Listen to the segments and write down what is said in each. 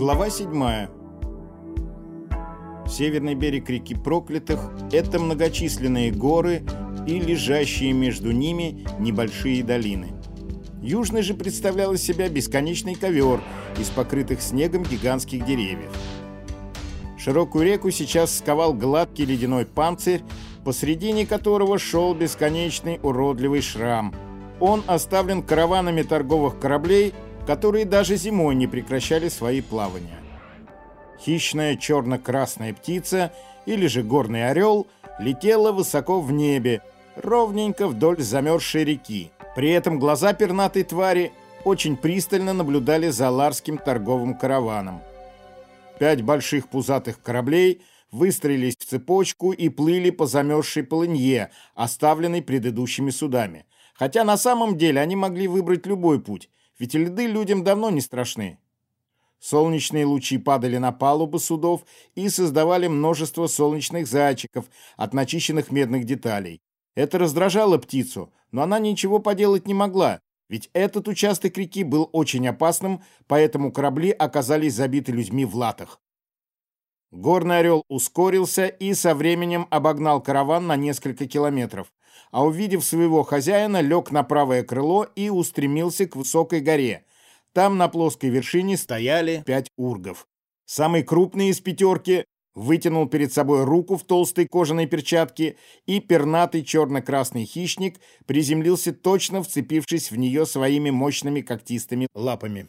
Глава 7. Северный берег реки Проклятых – это многочисленные горы и лежащие между ними небольшие долины. Южный же представлял из себя бесконечный ковер из покрытых снегом гигантских деревьев. Широкую реку сейчас сковал гладкий ледяной панцирь, посредине которого шел бесконечный уродливый шрам. Он оставлен караванами торговых кораблей – которые даже зимой не прекращали свои плавания. Хищная черно-красная птица или же горный орел летела высоко в небе, ровненько вдоль замерзшей реки. При этом глаза пернатой твари очень пристально наблюдали за ларским торговым караваном. Пять больших пузатых кораблей выстроились в цепочку и плыли по замерзшей полынье, оставленной предыдущими судами. Хотя на самом деле они могли выбрать любой путь, ведь льды людям давно не страшны. Солнечные лучи падали на палубы судов и создавали множество солнечных зайчиков от начищенных медных деталей. Это раздражало птицу, но она ничего поделать не могла, ведь этот участок реки был очень опасным, поэтому корабли оказались забиты людьми в латах. Горный орел ускорился и со временем обогнал караван на несколько километров, а увидев своего хозяина, лег на правое крыло и устремился к высокой горе. Там на плоской вершине стояли пять ургов. Самый крупный из пятерки вытянул перед собой руку в толстой кожаной перчатке, и пернатый черно-красный хищник приземлился точно вцепившись в нее своими мощными когтистыми лапами.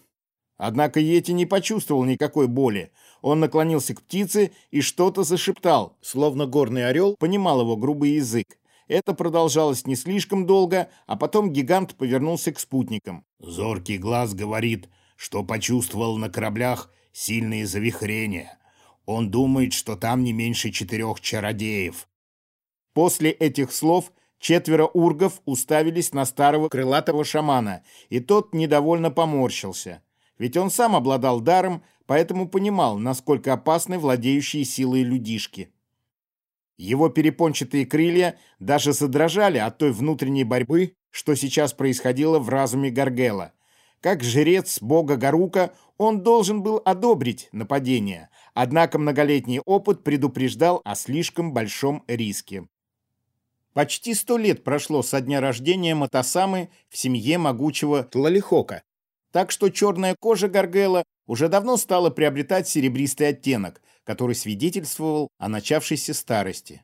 Однако Йети не почувствовал никакой боли. Он наклонился к птице и что-то зашептал, словно горный орел понимал его грубый язык. Это продолжалось не слишком долго, а потом гигант повернулся к спутникам. «Зоркий глаз говорит, что почувствовал на кораблях сильные завихрения. Он думает, что там не меньше четырех чародеев». После этих слов четверо ургов уставились на старого крылатого шамана, и тот недовольно поморщился. Ведь он сам обладал даром, поэтому понимал, насколько опасны владеющие силой людишки. Его перепончатые крылья даже задрожали от той внутренней борьбы, что сейчас происходило в разуме Гаргела. Как жрец бога Гарука, он должен был одобрить нападение, однако многолетний опыт предупреждал о слишком большом риске. Почти сто лет прошло со дня рождения Матасамы в семье могучего Тлалихока, так что черная кожа Гаргела уже давно стала приобретать серебристый оттенок, который свидетельствовал о начавшейся старости.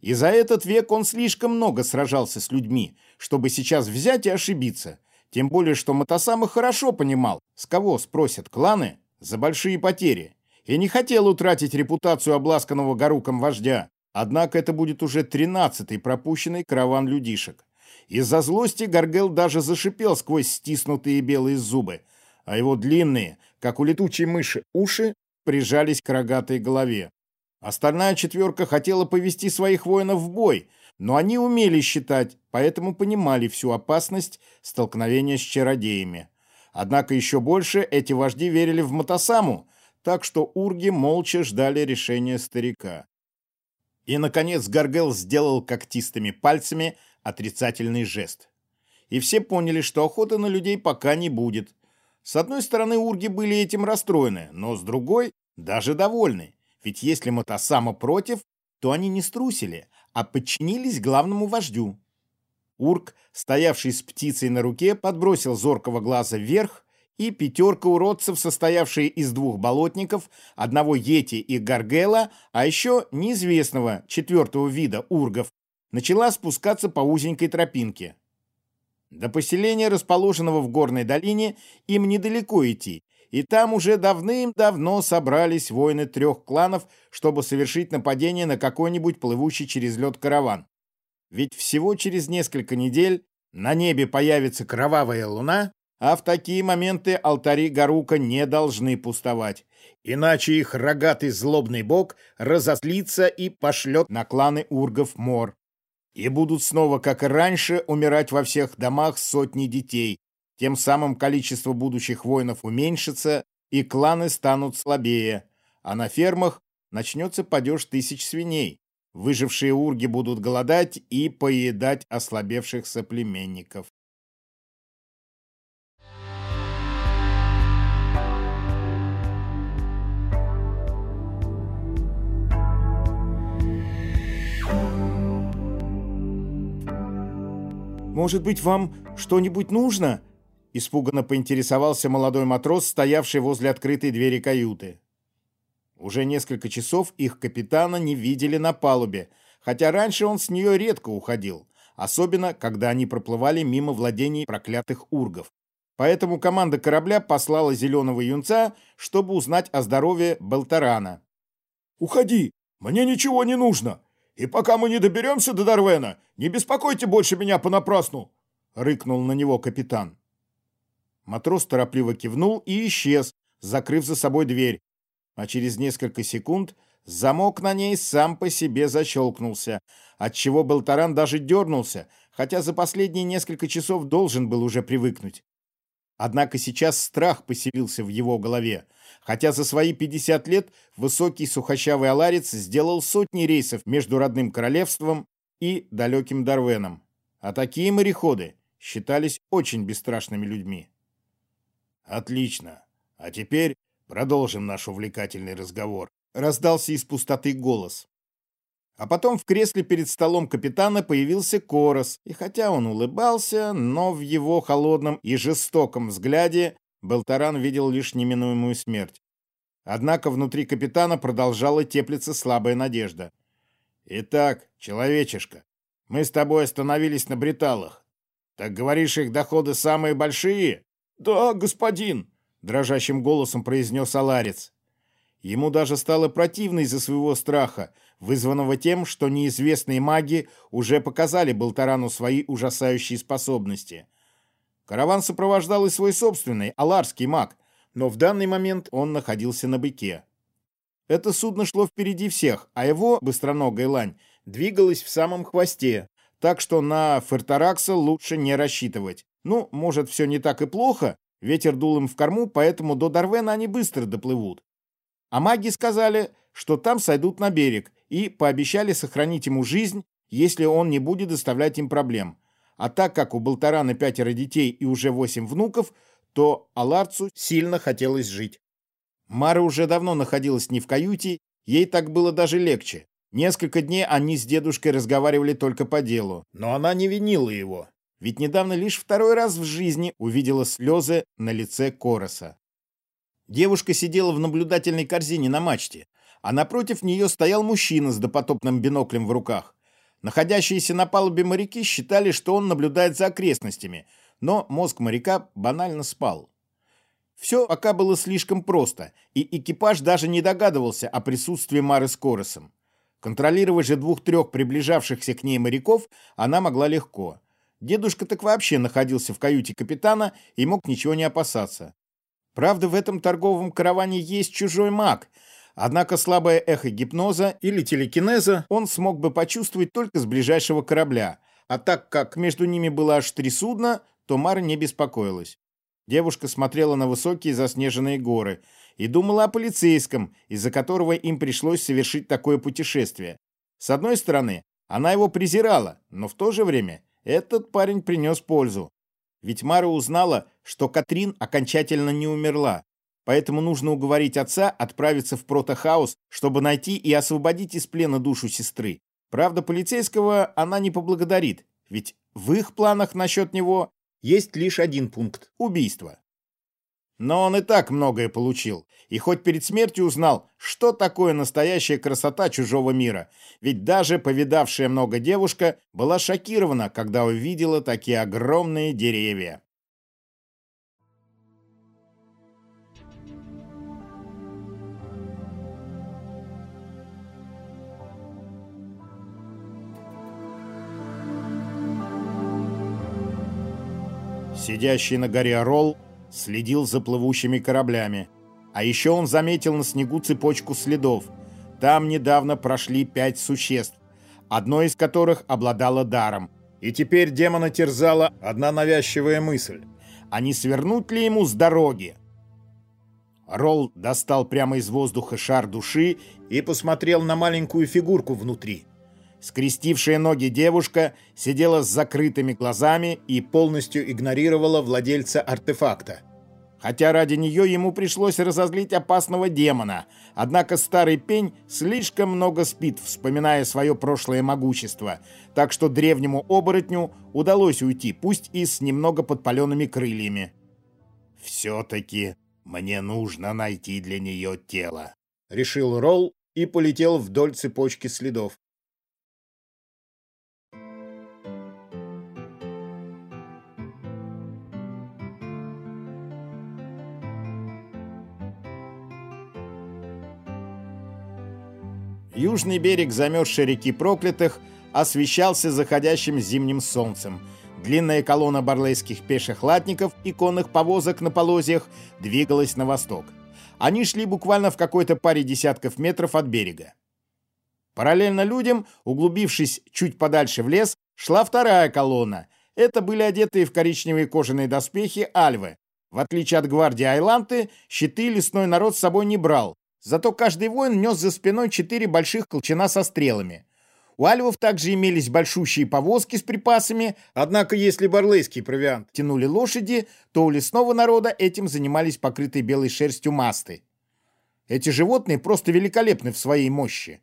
И за этот век он слишком много сражался с людьми, чтобы сейчас взять и ошибиться, тем более что Матасама хорошо понимал, с кого спросят кланы за большие потери, и не хотел утратить репутацию обласканного горуком вождя, однако это будет уже тринадцатый пропущенный караван людишек. Из-за злости Гаргел даже зашипел сквозь стиснутые белые зубы, а его длинные, как у летучей мыши, уши прижались к рогатой голове. Остальная четверка хотела повести своих воинов в бой, но они умели считать, поэтому понимали всю опасность столкновения с чародеями. Однако еще больше эти вожди верили в Матасаму, так что урги молча ждали решения старика. И, наконец, Гаргел сделал когтистыми пальцами отрицательный жест. И все поняли, что охоты на людей пока не будет. С одной стороны, урги были этим расстроены, но с другой – даже довольны. Ведь если Матасама против, то они не струсили, а подчинились главному вождю. Урк, стоявший с птицей на руке, подбросил зоркого глаза вверх, и пятерка уродцев, состоявшие из двух болотников, одного Йети и Гаргела, а еще неизвестного четвертого вида ургов, начала спускаться по узенькой тропинке. До поселения, расположенного в горной долине, им недалеко идти, и там уже давным-давно собрались воины трех кланов, чтобы совершить нападение на какой-нибудь плывущий через лед караван. Ведь всего через несколько недель на небе появится кровавая луна, а в такие моменты алтари Гарука не должны пустовать, иначе их рогатый злобный бог разозлится и пошлет на кланы ургов мор и будут снова, как и раньше, умирать во всех домах сотни детей. Тем самым количество будущих воинов уменьшится, и кланы станут слабее, а на фермах начнется падеж тысяч свиней. Выжившие урги будут голодать и поедать ослабевших соплеменников. Может быть, вам что-нибудь нужно?» Испуганно поинтересовался молодой матрос, стоявший возле открытой двери каюты. Уже несколько часов их капитана не видели на палубе, хотя раньше он с нее редко уходил, особенно когда они проплывали мимо владений проклятых ургов. Поэтому команда корабля послала зеленого юнца, чтобы узнать о здоровье Белтарана. «Уходи! Мне ничего не нужно! И пока мы не доберемся до Дарвена, не беспокойте больше меня понапрасну!» — рыкнул на него капитан. Матрос торопливо кивнул и исчез, закрыв за собой дверь. А через несколько секунд замок на ней сам по себе защелкнулся, отчего Белтаран даже дернулся, хотя за последние несколько часов должен был уже привыкнуть. Однако сейчас страх поселился в его голове, хотя за свои 50 лет высокий сухощавый аларец сделал сотни рейсов между родным королевством и далеким Дарвеном. А такие мореходы считались очень бесстрашными людьми. «Отлично. А теперь продолжим наш увлекательный разговор», — раздался из пустоты голос. А потом в кресле перед столом капитана появился Корос, и хотя он улыбался, но в его холодном и жестоком взгляде Белтаран видел лишь неминуемую смерть. Однако внутри капитана продолжала теплиться слабая надежда. «Итак, человечишка, мы с тобой остановились на бриталах. Так говоришь, их доходы самые большие?» «Да, господин», — дрожащим голосом произнес Аларец. Ему даже стало противно из-за своего страха, вызванного тем, что неизвестные маги уже показали Болтарану свои ужасающие способности. Караван сопровождал и свой собственный, аларский маг, но в данный момент он находился на быке. Это судно шло впереди всех, а его, быстроногая лань, двигалась в самом хвосте, так что на Фертаракса лучше не рассчитывать. Ну, может, все не так и плохо, ветер дул им в корму, поэтому до Дарвена они быстро доплывут. А маги сказали, что там сойдут на берег, и пообещали сохранить ему жизнь, если он не будет доставлять им проблем. А так как у Болтарана пятеро детей и уже восемь внуков, то Аларцу сильно хотелось жить. Мара уже давно находилась не в каюте, ей так было даже легче. Несколько дней они с дедушкой разговаривали только по делу, но она не винила его, ведь недавно лишь второй раз в жизни увидела слезы на лице Короса. Девушка сидела в наблюдательной корзине на мачте, а напротив нее стоял мужчина с допотопным биноклем в руках. Находящиеся на палубе моряки считали, что он наблюдает за окрестностями, но мозг моряка банально спал. Все пока было слишком просто, и экипаж даже не догадывался о присутствии Мары с Коросом. Контролировать же двух-трех приближавшихся к ней моряков она могла легко. Дедушка так вообще находился в каюте капитана и мог ничего не опасаться. Правда, в этом торговом караване есть чужой маг — Однако слабое эхо гипноза или телекинеза он смог бы почувствовать только с ближайшего корабля, а так как между ними было аж три судна, то Мара не беспокоилась. Девушка смотрела на высокие заснеженные горы и думала о полицейском, из-за которого им пришлось совершить такое путешествие. С одной стороны, она его презирала, но в то же время этот парень принес пользу. Ведь Мара узнала, что Катрин окончательно не умерла, Поэтому нужно уговорить отца отправиться в протохаус, чтобы найти и освободить из плена душу сестры. Правда, полицейского она не поблагодарит, ведь в их планах насчет него есть лишь один пункт – убийство. Но он и так многое получил, и хоть перед смертью узнал, что такое настоящая красота чужого мира, ведь даже повидавшая много девушка была шокирована, когда увидела такие огромные деревья. Сидящий на горе Орол следил за плывущими кораблями. А еще он заметил на снегу цепочку следов. Там недавно прошли пять существ, одно из которых обладало даром. И теперь демона терзала одна навязчивая мысль. А не свернуть ли ему с дороги? Ролл достал прямо из воздуха шар души и посмотрел на маленькую фигурку внутри. Скрестившая ноги девушка сидела с закрытыми глазами и полностью игнорировала владельца артефакта. хотя ради нее ему пришлось разозлить опасного демона. Однако старый пень слишком много спит, вспоминая свое прошлое могущество, так что древнему оборотню удалось уйти, пусть и с немного подпаленными крыльями. «Все-таки мне нужно найти для нее тело», — решил Ролл и полетел вдоль цепочки следов. Южный берег замерзшей реки Проклятых освещался заходящим зимним солнцем. Длинная колонна барлейских пеших латников и конных повозок на полозьях двигалась на восток. Они шли буквально в какой-то паре десятков метров от берега. Параллельно людям, углубившись чуть подальше в лес, шла вторая колонна. Это были одетые в коричневые кожаные доспехи альвы. В отличие от гвардии Айланты, щиты лесной народ с собой не брал, Зато каждый воин нес за спиной четыре больших колчана со стрелами. У альвов также имелись большущие повозки с припасами, однако если барлейский провиант тянули лошади, то у лесного народа этим занимались покрытые белой шерстью масты. Эти животные просто великолепны в своей мощи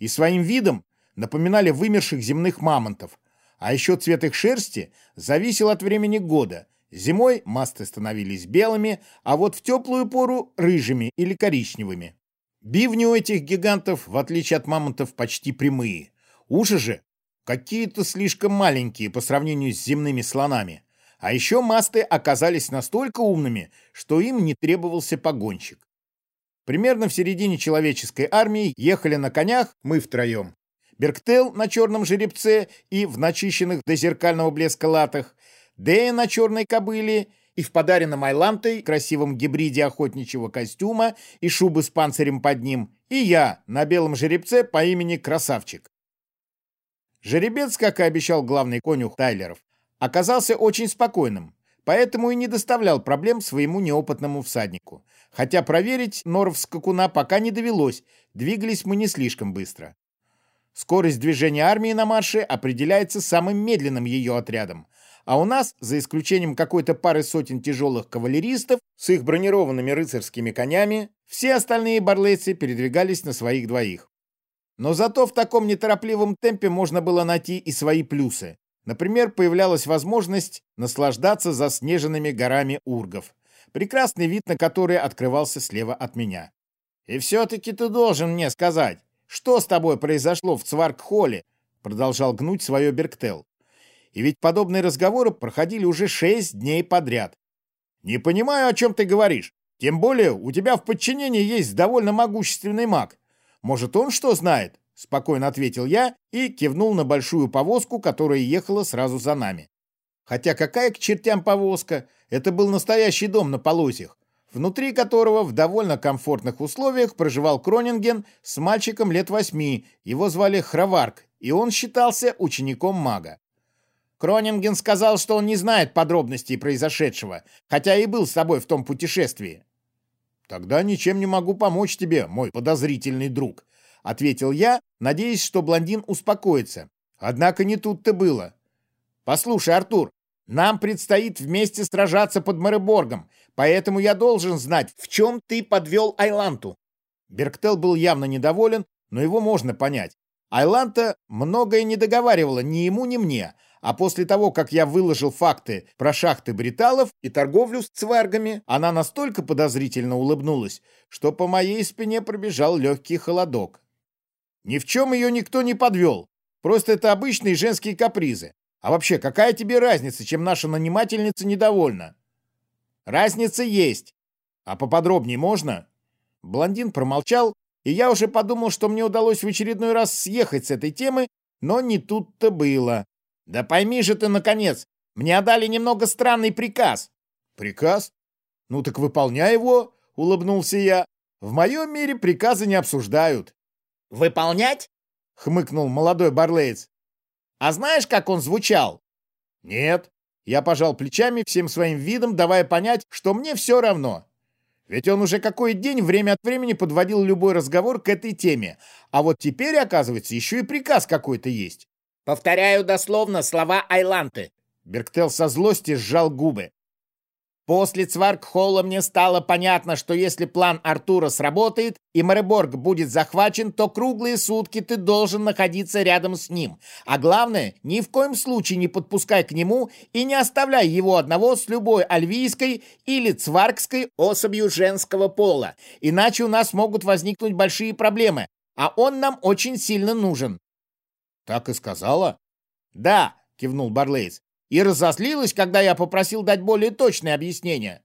и своим видом напоминали вымерших земных мамонтов, а еще цвет их шерсти зависел от времени года. Зимой масты становились белыми, а вот в теплую пору – рыжими или коричневыми. Бивни у этих гигантов, в отличие от мамонтов, почти прямые. Уши же какие-то слишком маленькие по сравнению с земными слонами. А еще масты оказались настолько умными, что им не требовался погонщик. Примерно в середине человеческой армии ехали на конях мы втроем. Берктел на черном жеребце и в начищенных до зеркального блеска латах, Дея на черной кобыле и в подаренном Айлантой красивом гибриде охотничьего костюма и шубы с панцирем под ним, и я на белом жеребце по имени Красавчик. Жеребец, как и обещал главный конюх Тайлеров, оказался очень спокойным, поэтому и не доставлял проблем своему неопытному всаднику. Хотя проверить норов скакуна пока не довелось, двигались мы не слишком быстро. Скорость движения армии на марше определяется самым медленным ее отрядом, а у нас, за исключением какой-то пары сотен тяжелых кавалеристов с их бронированными рыцарскими конями, все остальные барлейцы передвигались на своих двоих. Но зато в таком неторопливом темпе можно было найти и свои плюсы. Например, появлялась возможность наслаждаться заснеженными горами ургов, прекрасный вид на который открывался слева от меня. «И все-таки ты должен мне сказать, что с тобой произошло в Цварк-холле?» продолжал гнуть свое Берктел. И ведь подобные разговоры проходили уже шесть дней подряд. «Не понимаю, о чем ты говоришь. Тем более у тебя в подчинении есть довольно могущественный маг. Может, он что знает?» — спокойно ответил я и кивнул на большую повозку, которая ехала сразу за нами. Хотя какая к чертям повозка? Это был настоящий дом на полозьях, внутри которого в довольно комфортных условиях проживал Кронинген с мальчиком лет восьми. Его звали Храварк, и он считался учеником мага. Кронинген сказал, что он не знает подробностей произошедшего, хотя и был с тобой в том путешествии. «Тогда ничем не могу помочь тебе, мой подозрительный друг», — ответил я, надеясь, что блондин успокоится. Однако не тут-то было. «Послушай, Артур, нам предстоит вместе сражаться под Мэреборгом, поэтому я должен знать, в чем ты подвел Айланту». Берктел был явно недоволен, но его можно понять. Айланта многое не договаривала ни ему, ни мне, а после того, как я выложил факты про шахты бриталов и торговлю с цваргами, она настолько подозрительно улыбнулась, что по моей спине пробежал легкий холодок. Ни в чем ее никто не подвел. Просто это обычные женские капризы. А вообще, какая тебе разница, чем наша нанимательница недовольна? Разница есть. А поподробнее можно? Блондин промолчал, и я уже подумал, что мне удалось в очередной раз съехать с этой темы, но не тут-то было. «Да пойми же ты, наконец, мне отдали немного странный приказ». «Приказ? Ну так выполняй его», — улыбнулся я. «В моем мире приказы не обсуждают». «Выполнять?» — хмыкнул молодой барлеец. «А знаешь, как он звучал?» «Нет». Я пожал плечами всем своим видом, давая понять, что мне все равно. Ведь он уже какой день время от времени подводил любой разговор к этой теме. А вот теперь, оказывается, еще и приказ какой-то есть. Повторяю дословно слова Айланты. Берктел со злости сжал губы. После Цваркхола мне стало понятно, что если план Артура сработает и Мореборг будет захвачен, то круглые сутки ты должен находиться рядом с ним. А главное, ни в коем случае не подпускай к нему и не оставляй его одного с любой альвийской или цваркской особью женского пола. Иначе у нас могут возникнуть большие проблемы, а он нам очень сильно нужен. «Так и сказала?» «Да», — кивнул Барлейс и разозлилась, когда я попросил дать более точное объяснение.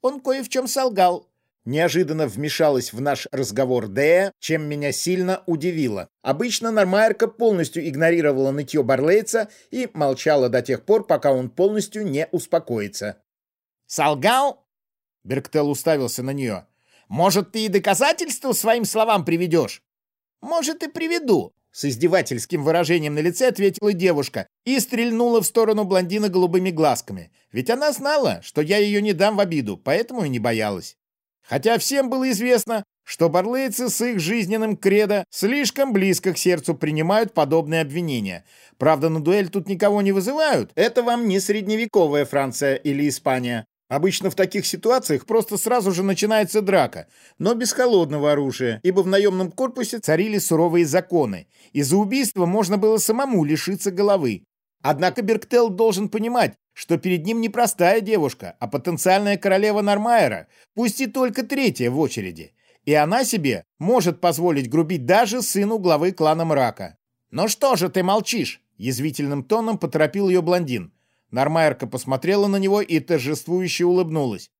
Он кое в чем солгал. Неожиданно вмешалась в наш разговор Дея, чем меня сильно удивило. Обычно Нормайерка полностью игнорировала нытье Барлейца и молчала до тех пор, пока он полностью не успокоится. «Солгал?» Берктел уставился на нее. «Может, ты и доказательства своим словам приведешь?» «Может, и приведу. С издевательским выражением на лице ответила девушка и стрельнула в сторону блондина голубыми глазками. Ведь она знала, что я ее не дам в обиду, поэтому и не боялась. Хотя всем было известно, что барлейцы с их жизненным кредо слишком близко к сердцу принимают подобные обвинения. Правда, на дуэль тут никого не вызывают. Это вам не средневековая Франция или Испания. Обычно в таких ситуациях просто сразу же начинается драка, но без холодного оружия, ибо в наемном корпусе царили суровые законы, и за убийство можно было самому лишиться головы. Однако Берктел должен понимать, что перед ним не простая девушка, а потенциальная королева Нормайера, пусть и только третья в очереди. И она себе может позволить грубить даже сыну главы клана Мрака. «Ну что же ты молчишь?» – язвительным тоном поторопил ее блондин. Нормайерка посмотрела на него и торжествующе улыбнулась.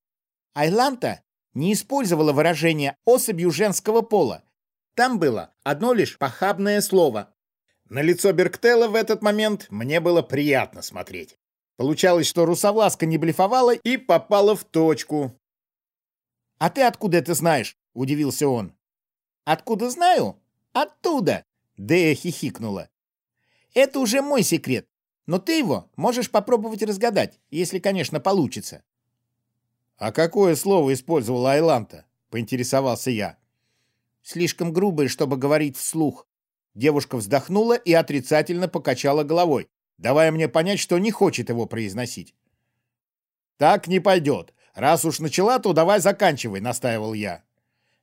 Айланта не использовала выражение «особью женского пола». Там было одно лишь похабное слово. На лицо Берктела в этот момент мне было приятно смотреть. Получалось, что русовласка не блефовала и попала в точку. «А ты откуда это знаешь?» — удивился он. «Откуда знаю? Оттуда!» — Дея хихикнула. «Это уже мой секрет. Но ты его можешь попробовать разгадать, если, конечно, получится. «А какое слово использовала Айланта?» — поинтересовался я. «Слишком грубое, чтобы говорить вслух». Девушка вздохнула и отрицательно покачала головой, давая мне понять, что не хочет его произносить. «Так не пойдет. Раз уж начала, то давай заканчивай», — настаивал я.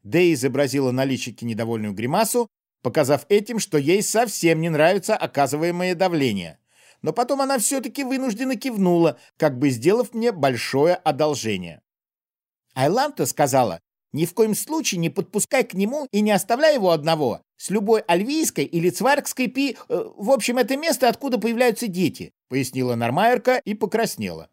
Дэй изобразила на личике недовольную гримасу, показав этим, что ей совсем не нравится оказываемое давление но потом она все-таки вынуждена кивнула, как бы сделав мне большое одолжение. Айланта сказала, ни в коем случае не подпускай к нему и не оставляй его одного, с любой альвийской или цваркской пи... Э, в общем, это место, откуда появляются дети, пояснила Нормайерка и покраснела.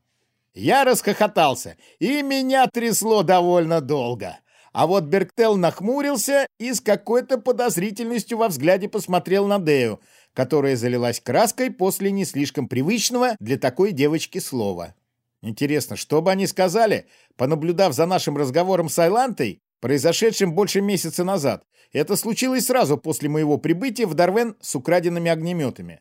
Я расхохотался, и меня трясло довольно долго. А вот Берктел нахмурился и с какой-то подозрительностью во взгляде посмотрел на Дею, которая залилась краской после не слишком привычного для такой девочки слова. Интересно, что бы они сказали, понаблюдав за нашим разговором с Айлантой, произошедшим больше месяца назад. Это случилось сразу после моего прибытия в Дарвен с украденными огнеметами.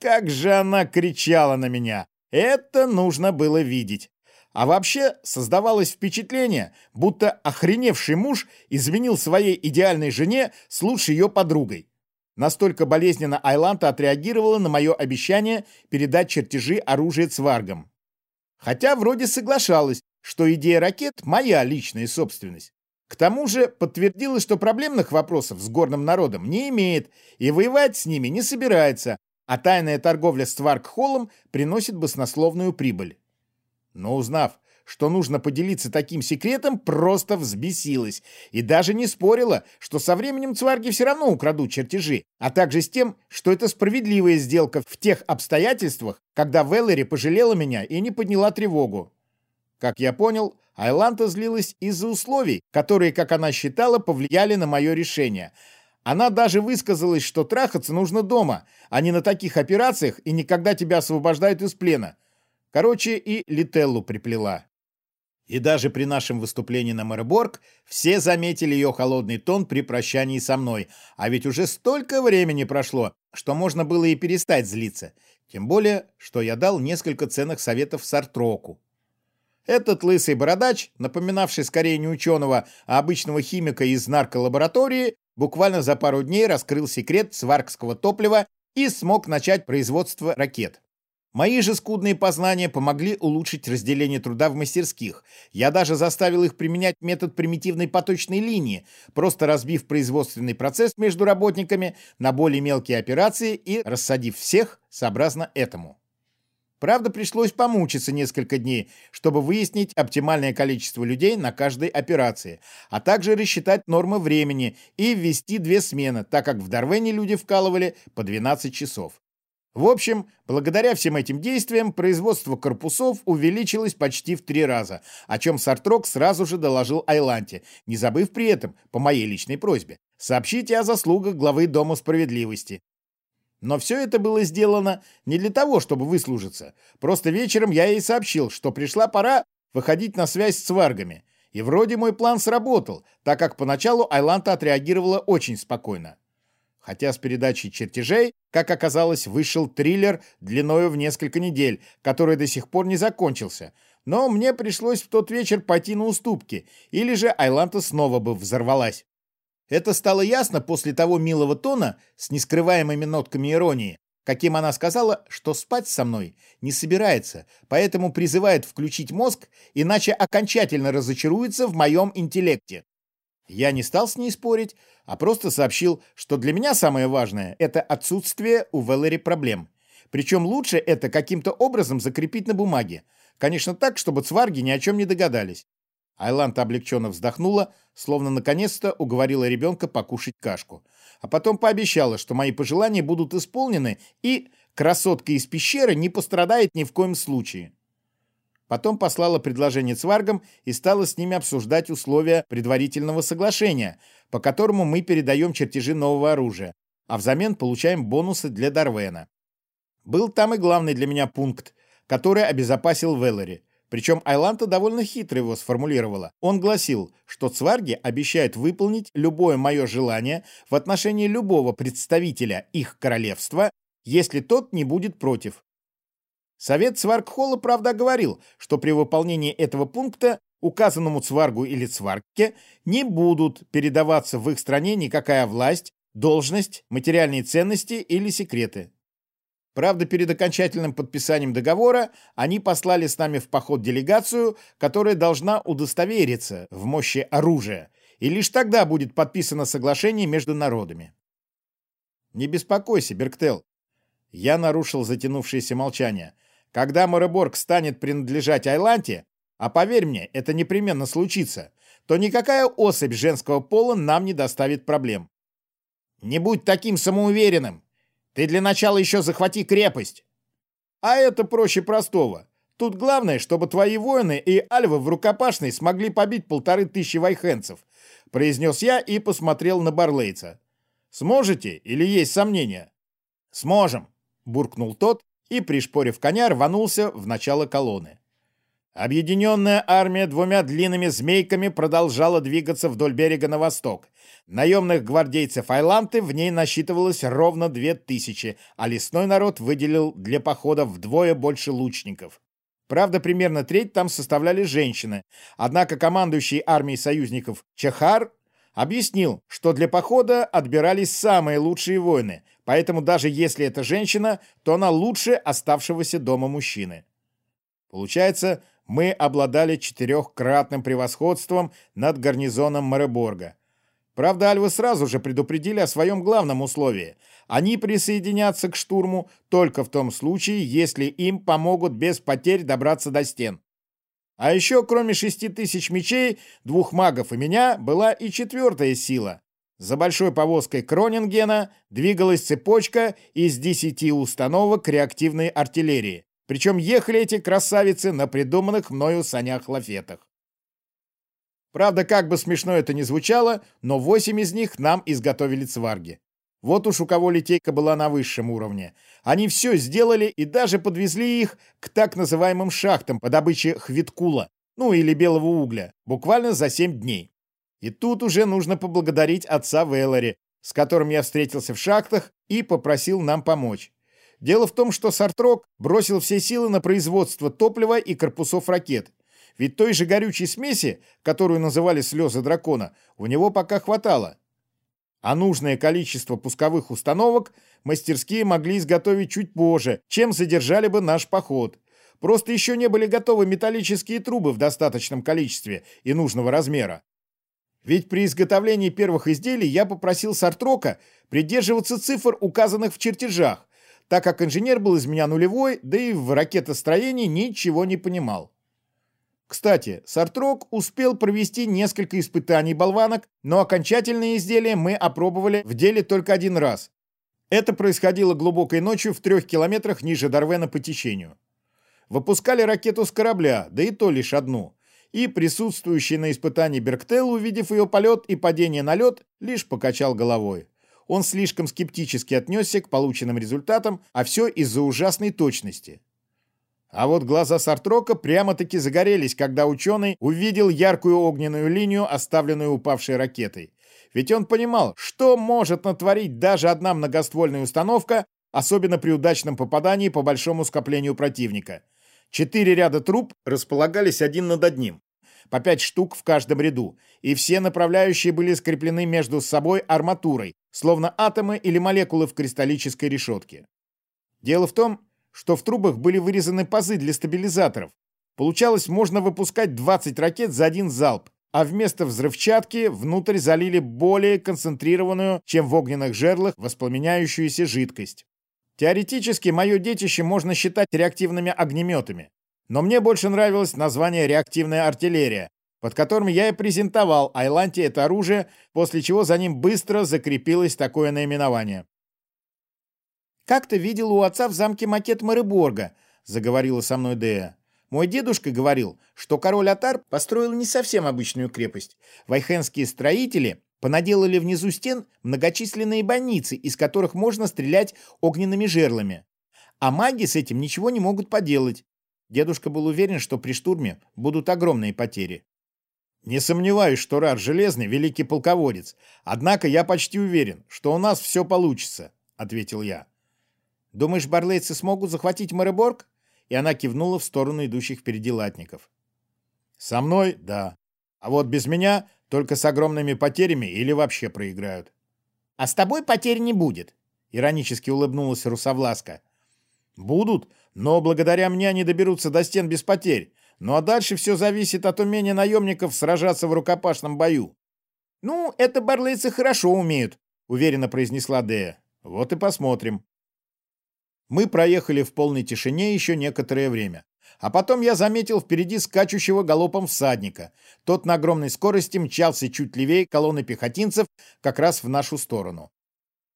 Как же она кричала на меня! Это нужно было видеть. А вообще создавалось впечатление, будто охреневший муж изменил своей идеальной жене с лучшей ее подругой. Настолько болезненно Айланта отреагировала на мое обещание передать чертежи оружия цваргам. Хотя вроде соглашалась, что идея ракет – моя личная собственность. К тому же подтвердила, что проблемных вопросов с горным народом не имеет и воевать с ними не собирается, а тайная торговля с Тваркхоллом приносит баснословную прибыль. Но узнав, что нужно поделиться таким секретом, просто взбесилась и даже не спорила, что со временем цварги все равно украдут чертежи, а также с тем, что это справедливая сделка в тех обстоятельствах, когда Веллери пожалела меня и не подняла тревогу. Как я понял, Айланта злилась из-за условий, которые, как она считала, повлияли на мое решение. Она даже высказалась, что трахаться нужно дома, а не на таких операциях и никогда тебя освобождают из плена. Короче, и Лителлу приплела. И даже при нашем выступлении на Мэрборг все заметили ее холодный тон при прощании со мной, а ведь уже столько времени прошло, что можно было и перестать злиться. Тем более, что я дал несколько ценных советов Сартроку. Этот лысый бородач, напоминавший скорее не ученого, а обычного химика из нарколаборатории, буквально за пару дней раскрыл секрет сваркского топлива и смог начать производство ракет. Мои же скудные познания помогли улучшить разделение труда в мастерских. Я даже заставил их применять метод примитивной поточной линии, просто разбив производственный процесс между работниками на более мелкие операции и рассадив всех сообразно этому. Правда, пришлось помучиться несколько дней, чтобы выяснить оптимальное количество людей на каждой операции, а также рассчитать нормы времени и ввести две смены, так как в Дарвене люди вкалывали по 12 часов. В общем, благодаря всем этим действиям производство корпусов увеличилось почти в три раза, о чем Сартрок сразу же доложил Айланте, не забыв при этом, по моей личной просьбе, сообщите о заслугах главы Дома справедливости. Но все это было сделано не для того, чтобы выслужиться. Просто вечером я ей сообщил, что пришла пора выходить на связь с варгами. И вроде мой план сработал, так как поначалу Айланта отреагировала очень спокойно. Хотя с передачей чертежей, как оказалось, вышел триллер длиною в несколько недель, который до сих пор не закончился. Но мне пришлось в тот вечер пойти на уступки, или же Айланта снова бы взорвалась. Это стало ясно после того милого тона с нескрываемыми нотками иронии, каким она сказала, что спать со мной не собирается, поэтому призывает включить мозг, иначе окончательно разочаруется в моем интеллекте. Я не стал с ней спорить, а просто сообщил, что для меня самое важное – это отсутствие у Веллери проблем. Причем лучше это каким-то образом закрепить на бумаге. Конечно, так, чтобы цварги ни о чем не догадались. Айланта облегченно вздохнула, словно наконец-то уговорила ребенка покушать кашку. А потом пообещала, что мои пожелания будут исполнены, и красотка из пещеры не пострадает ни в коем случае. Потом послала предложение цваргам и стала с ними обсуждать условия предварительного соглашения, по которому мы передаем чертежи нового оружия, а взамен получаем бонусы для Дарвена. Был там и главный для меня пункт, который обезопасил Веллери. Причем Айланта довольно хитро его сформулировала. Он гласил, что цварги обещают выполнить любое мое желание в отношении любого представителя их королевства, если тот не будет против. Совет Цваргхола, правда, говорил, что при выполнении этого пункта указанному цваргу или цваргке не будут передаваться в их стране никакая власть, должность, материальные ценности или секреты. Правда, перед окончательным подписанием договора они послали с нами в поход делегацию, которая должна удостовериться в мощи оружия, и лишь тогда будет подписано соглашение между народами. Не беспокойся, Берктел. Я нарушил затянувшееся молчание. Когда Мореборг станет принадлежать Айланте, а поверь мне, это непременно случится, то никакая особь женского пола нам не доставит проблем. Не будь таким самоуверенным. Ты для начала еще захвати крепость. А это проще простого. Тут главное, чтобы твои воины и альвы в рукопашной смогли побить полторы тысячи вайхенцев, произнес я и посмотрел на Барлейца. Сможете или есть сомнения? Сможем, буркнул тот и, пришпорив коня, рванулся в начало колонны. Объединенная армия двумя длинными змейками продолжала двигаться вдоль берега на восток. Наемных гвардейцев Айланты в ней насчитывалось ровно две тысячи, а лесной народ выделил для похода вдвое больше лучников. Правда, примерно треть там составляли женщины, однако командующий армией союзников Чехар объяснил, что для похода отбирались самые лучшие воины, поэтому даже если это женщина, то она лучше оставшегося дома мужчины. Получается, мы обладали четырехкратным превосходством над гарнизоном Мореборга. Правда, Альвы сразу же предупредили о своем главном условии. Они присоединятся к штурму только в том случае, если им помогут без потерь добраться до стен. А еще, кроме шести тысяч мечей, двух магов и меня, была и четвертая сила. За большой повозкой Кронингена двигалась цепочка из десяти установок реактивной артиллерии. Причем ехали эти красавицы на придуманных мною санях-лафетах. Правда, как бы смешно это ни звучало, но восемь из них нам изготовили цварги. Вот уж у кого литейка была на высшем уровне. Они все сделали и даже подвезли их к так называемым шахтам по добыче хвиткула, ну или белого угля, буквально за семь дней. И тут уже нужно поблагодарить отца Веллари, с которым я встретился в шахтах и попросил нам помочь. Дело в том, что Сартрок бросил все силы на производство топлива и корпусов ракет. Ведь той же горючей смеси, которую называли слезы дракона, у него пока хватало. а нужное количество пусковых установок мастерские могли изготовить чуть позже, чем задержали бы наш поход. Просто еще не были готовы металлические трубы в достаточном количестве и нужного размера. Ведь при изготовлении первых изделий я попросил Сартрока придерживаться цифр, указанных в чертежах, так как инженер был из меня нулевой, да и в ракетостроении ничего не понимал. Кстати, Сартрок успел провести несколько испытаний болванок, но окончательные изделия мы опробовали в деле только один раз. Это происходило глубокой ночью в трех километрах ниже Дарвена по течению. Выпускали ракету с корабля, да и то лишь одну. И присутствующий на испытании Берктел, увидев ее полет и падение на лед, лишь покачал головой. Он слишком скептически отнесся к полученным результатам, а все из-за ужасной точности. А вот глаза Сартрока прямо-таки загорелись, когда ученый увидел яркую огненную линию, оставленную упавшей ракетой. Ведь он понимал, что может натворить даже одна многоствольная установка, особенно при удачном попадании по большому скоплению противника. Четыре ряда труб располагались один над одним, по пять штук в каждом ряду, и все направляющие были скреплены между собой арматурой, словно атомы или молекулы в кристаллической решетке. Дело в том, что в трубах были вырезаны пазы для стабилизаторов. Получалось, можно выпускать 20 ракет за один залп, а вместо взрывчатки внутрь залили более концентрированную, чем в огненных жерлах, воспламеняющуюся жидкость. Теоретически мое детище можно считать реактивными огнеметами. Но мне больше нравилось название «реактивная артиллерия», под которым я и презентовал Айланте это оружие, после чего за ним быстро закрепилось такое наименование. «Как-то видел у отца в замке макет Мореборга», — заговорила со мной Дея. «Мой дедушка говорил, что король Атар построил не совсем обычную крепость. Вайхенские строители Понаделали внизу стен многочисленные больницы, из которых можно стрелять огненными жерлами. А маги с этим ничего не могут поделать. Дедушка был уверен, что при штурме будут огромные потери. Не сомневаюсь, что Рар Железный – великий полководец. Однако я почти уверен, что у нас все получится, – ответил я. Думаешь, барлейцы смогут захватить Мореборг? И она кивнула в сторону идущих впереди латников. Со мной – да. А вот без меня только с огромными потерями или вообще проиграют. А с тобой потерь не будет, иронически улыбнулась Русовласка. Будут, но благодаря мне они доберутся до стен без потерь. Ну а дальше все зависит от умения наемников сражаться в рукопашном бою. Ну, это барлейцы хорошо умеют, уверенно произнесла Дея. Вот и посмотрим. Мы проехали в полной тишине еще некоторое время. А потом я заметил впереди скачущего галопом всадника. Тот на огромной скорости мчался чуть левее колонны пехотинцев как раз в нашу сторону.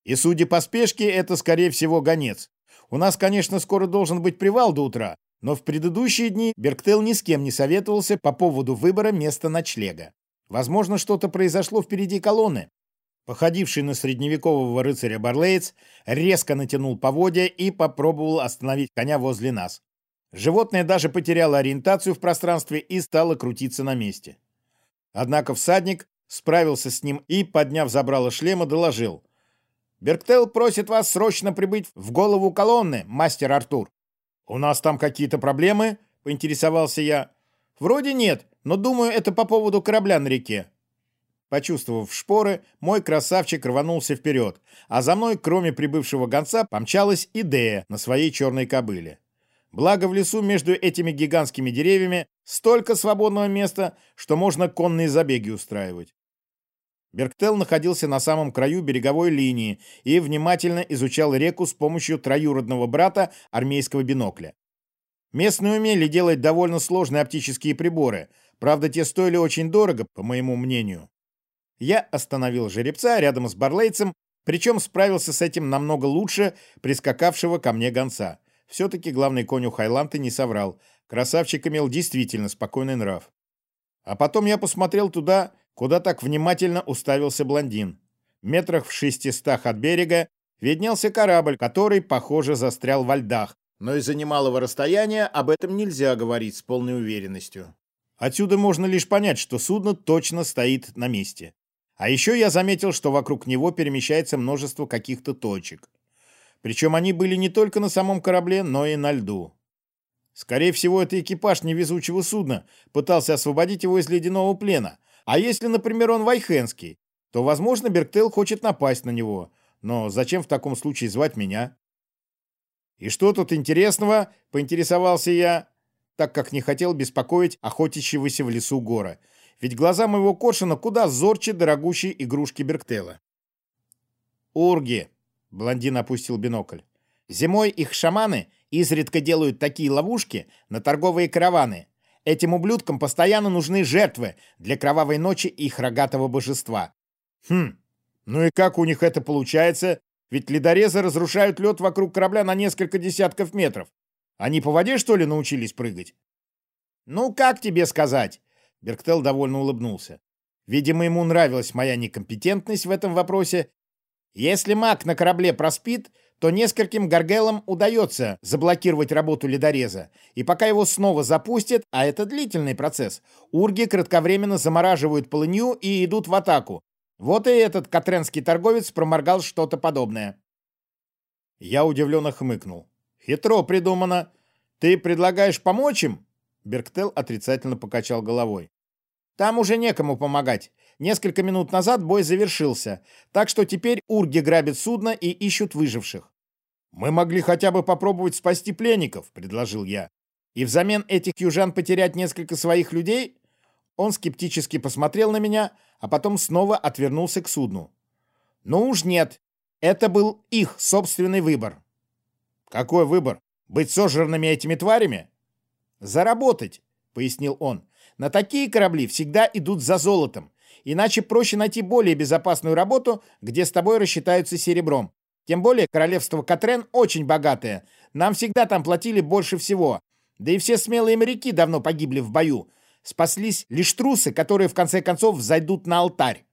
И, судя по спешке, это, скорее всего, гонец. У нас, конечно, скоро должен быть привал до утра, но в предыдущие дни Берктел ни с кем не советовался по поводу выбора места ночлега. Возможно, что-то произошло впереди колонны. Походивший на средневекового рыцаря Барлеец резко натянул поводья и попробовал остановить коня возле нас. Животное даже потеряло ориентацию в пространстве и стало крутиться на месте. Однако всадник справился с ним и, подняв забрало шлема, доложил. «Берктел просит вас срочно прибыть в голову колонны, мастер Артур». «У нас там какие-то проблемы?» — поинтересовался я. «Вроде нет, но думаю, это по поводу корабля на реке». Почувствовав шпоры, мой красавчик рванулся вперед, а за мной, кроме прибывшего гонца, помчалась Идея на своей черной кобыле. Благо в лесу между этими гигантскими деревьями столько свободного места, что можно конные забеги устраивать. Берктел находился на самом краю береговой линии и внимательно изучал реку с помощью троюродного брата армейского бинокля. Местные умели делать довольно сложные оптические приборы, правда, те стоили очень дорого, по моему мнению. Я остановил жеребца рядом с барлейцем, причем справился с этим намного лучше прискакавшего ко мне гонца. Все-таки главный конь у Хайланта не соврал. Красавчик имел действительно спокойный нрав. А потом я посмотрел туда, куда так внимательно уставился блондин. Метрах в шестистах от берега виднелся корабль, который, похоже, застрял во льдах, но из-за немалого расстояния об этом нельзя говорить с полной уверенностью. Отсюда можно лишь понять, что судно точно стоит на месте. А еще я заметил, что вокруг него перемещается множество каких-то точек. Причем они были не только на самом корабле, но и на льду. Скорее всего, это экипаж невезучего судна пытался освободить его из ледяного плена. А если, например, он вайхенский? то, возможно, Берктел хочет напасть на него. Но зачем в таком случае звать меня? «И что тут интересного?» — поинтересовался я, так как не хотел беспокоить охотящегося в лесу гора. Ведь глаза моего Коршина куда зорче дорогущей игрушки Берктела. «Урги!» — блондин опустил бинокль. «Зимой их шаманы изредка делают такие ловушки на торговые караваны. Этим ублюдкам постоянно нужны жертвы для кровавой ночи их рогатого божества. Хм, ну и как у них это получается? Ведь ледорезы разрушают лед вокруг корабля на несколько десятков метров. Они по воде, что ли, научились прыгать? Ну, как тебе сказать? Берктел довольно улыбнулся. Видимо, ему нравилась моя некомпетентность в этом вопросе. Если маг на корабле проспит, то нескольким горгелам удается заблокировать работу ледореза. И пока его снова запустят, а это длительный процесс, урги кратковременно замораживают полынью и идут в атаку, вот и этот катренский торговец проморгал что-то подобное. Я удивленно хмыкнул. Хитро придумано. Ты предлагаешь помочь им? Берктел отрицательно покачал головой. Там уже некому помогать. Несколько минут назад бой завершился, так что теперь урги грабят судно и ищут выживших. «Мы могли хотя бы попробовать спасти пленников», — предложил я. «И взамен этих южан потерять несколько своих людей?» Он скептически посмотрел на меня, а потом снова отвернулся к судну. «Ну уж нет. Это был их собственный выбор». «Какой выбор? Быть сожранными этими тварями?» «Заработать», — пояснил он. «На такие корабли всегда идут за золотом. Иначе проще найти более безопасную работу, где с тобой рассчитаются серебром. Тем более королевство Катрен очень богатое. Нам всегда там платили больше всего. Да и все смелые моряки давно погибли в бою. Спаслись лишь трусы, которые в конце концов взойдут на алтарь.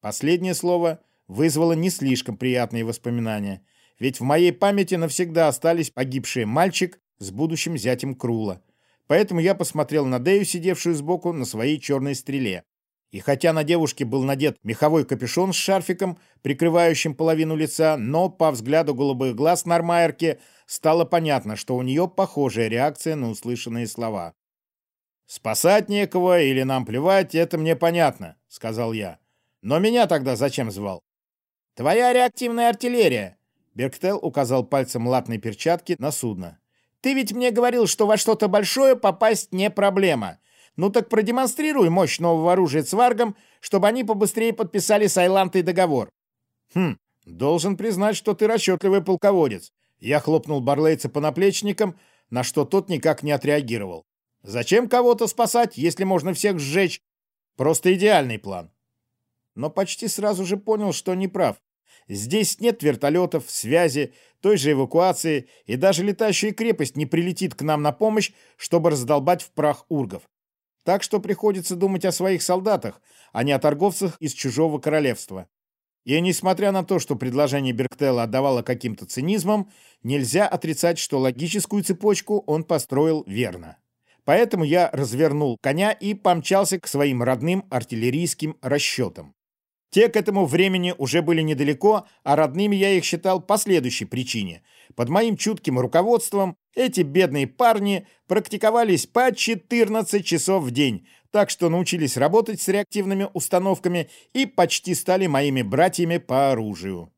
Последнее слово вызвало не слишком приятные воспоминания, ведь в моей памяти навсегда остались погибший мальчик с будущим зятем Крула. Поэтому я посмотрел на Дею, сидевшую сбоку на своей черной стреле. И хотя на девушке был надет меховой капюшон с шарфиком, прикрывающим половину лица, но по взгляду голубых глаз Нормайерки стало понятно, что у нее похожая реакция на услышанные слова. «Спасать некого или нам плевать, это мне понятно», — сказал я. «Но меня тогда зачем звал?» «Твоя реактивная артиллерия», — Берктел указал пальцем латной перчатки на судно. «Ты ведь мне говорил, что во что-то большое попасть не проблема. Ну так продемонстрируй мощь нового оружия цваргам, чтобы они побыстрее подписали с Айлантой договор». «Хм, должен признать, что ты расчетливый полководец». Я хлопнул Барлейца по наплечникам, на что тот никак не отреагировал. Зачем кого-то спасать, если можно всех сжечь? Просто идеальный план. Но почти сразу же понял, что не прав. Здесь нет вертолетов, связи, той же эвакуации, и даже летающая крепость не прилетит к нам на помощь, чтобы раздолбать в прах ургов. Так что приходится думать о своих солдатах, а не о торговцах из чужого королевства. И несмотря на то, что предложение Берктелла отдавало каким-то цинизмом, нельзя отрицать, что логическую цепочку он построил верно. Поэтому я развернул коня и помчался к своим родным артиллерийским расчетам. Те к этому времени уже были недалеко, а родными я их считал по следующей причине. Под моим чутким руководством эти бедные парни практиковались по 14 часов в день, так что научились работать с реактивными установками и почти стали моими братьями по оружию.